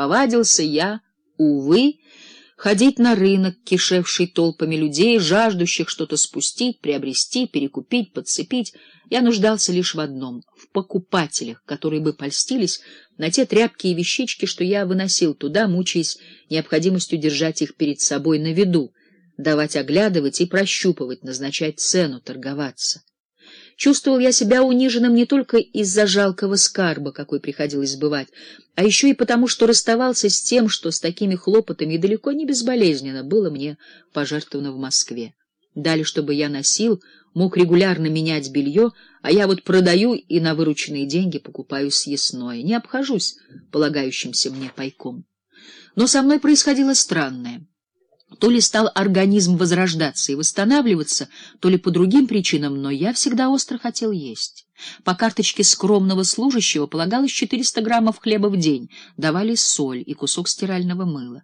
Повадился я, увы, ходить на рынок, кишевший толпами людей, жаждущих что-то спустить, приобрести, перекупить, подцепить. Я нуждался лишь в одном — в покупателях, которые бы польстились на те тряпки и вещички, что я выносил туда, мучаясь необходимостью держать их перед собой на виду, давать оглядывать и прощупывать, назначать цену, торговаться. Чувствовал я себя униженным не только из-за жалкого скарба, какой приходилось сбывать, а еще и потому, что расставался с тем, что с такими хлопотами далеко не безболезненно было мне пожертвовано в Москве. Дали, чтобы я носил, мог регулярно менять белье, а я вот продаю и на вырученные деньги покупаю съестное, не обхожусь полагающимся мне пайком. Но со мной происходило странное. То ли стал организм возрождаться и восстанавливаться, то ли по другим причинам, но я всегда остро хотел есть. По карточке скромного служащего полагалось 400 граммов хлеба в день, давали соль и кусок стирального мыла.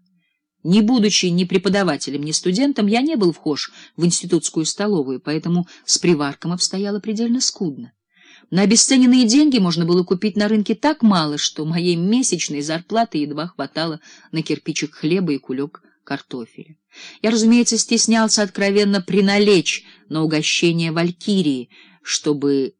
Не будучи ни преподавателем, ни студентом, я не был вхож в институтскую столовую, поэтому с приварком обстояло предельно скудно. На обесцененные деньги можно было купить на рынке так мало, что моей месячной зарплаты едва хватало на кирпичик хлеба и кулек картофеля. Я, разумеется, стеснялся откровенно приналечь на угощение валькирии, чтобы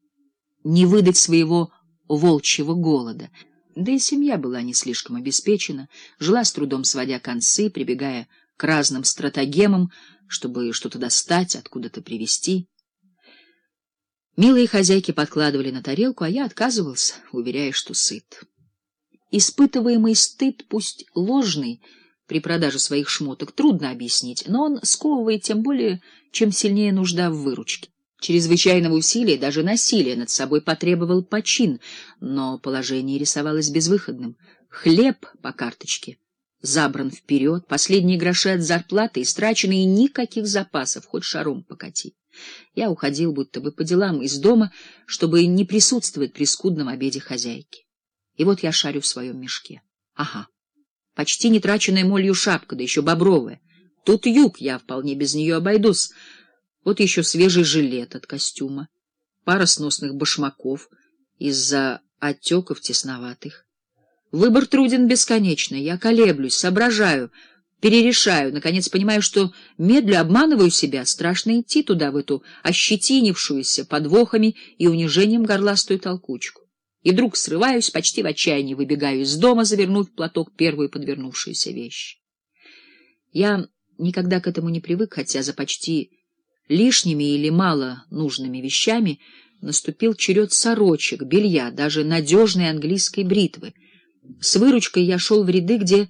не выдать своего волчьего голода. Да и семья была не слишком обеспечена, жила с трудом сводя концы, прибегая к разным стратагемам, чтобы что-то достать, откуда-то привезти. Милые хозяйки подкладывали на тарелку, а я отказывался, уверяя, что сыт. Испытываемый стыд, пусть ложный, при продаже своих шмоток трудно объяснить, но он сковывает тем более, чем сильнее нужда в выручке. Чрезвычайного усилия, даже насилия над собой потребовал почин, но положение рисовалось безвыходным. Хлеб по карточке забран вперед, последние гроши от зарплаты истрачены, и никаких запасов, хоть шаром покати. Я уходил будто бы по делам из дома, чтобы не присутствовать при скудном обеде хозяйки. И вот я шарю в своем мешке. Ага. Почти не траченная молью шапка, да еще бобровая. Тут юг, я вполне без нее обойдусь. Вот еще свежий жилет от костюма, пара сносных башмаков из-за отеков тесноватых. Выбор труден бесконечно. Я колеблюсь, соображаю, перерешаю, наконец понимаю, что медлю, обманываю себя. Страшно идти туда, в эту ощетинившуюся подвохами и унижением горластую толкучку и вдруг срываюсь, почти в отчаянии выбегаю из дома, завернув в платок первую подвернувшуюся вещь. Я никогда к этому не привык, хотя за почти лишними или мало нужными вещами наступил черед сорочек, белья, даже надежной английской бритвы. С выручкой я шел в ряды, где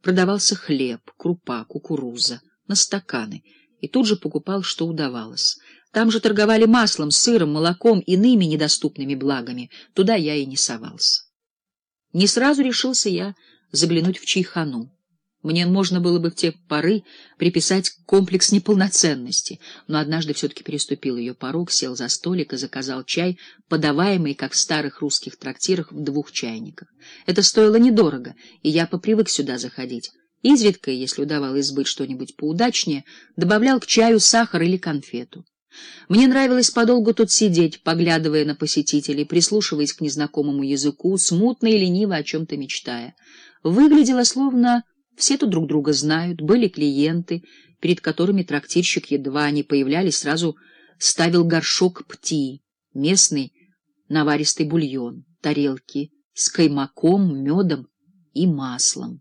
продавался хлеб, крупа, кукуруза, на стаканы, и тут же покупал, что удавалось. Там же торговали маслом, сыром, молоком, иными недоступными благами. Туда я и не совался. Не сразу решился я заглянуть в чайхану. Мне можно было бы в те поры приписать комплекс неполноценности, но однажды все-таки переступил ее порог, сел за столик и заказал чай, подаваемый, как в старых русских трактирах, в двух чайниках. Это стоило недорого, и я попривык сюда заходить. Изредка, если удавалось сбыть что-нибудь поудачнее, добавлял к чаю сахар или конфету. Мне нравилось подолгу тут сидеть, поглядывая на посетителей, прислушиваясь к незнакомому языку, смутно и лениво о чем-то мечтая. Выглядело словно все тут друг друга знают, были клиенты, перед которыми трактирщик едва они появлялись, сразу ставил горшок пти, местный наваристый бульон, тарелки с каймаком, медом и маслом.